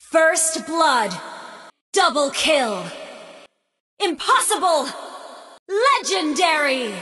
First blood. Double kill. Impossible. Legendary.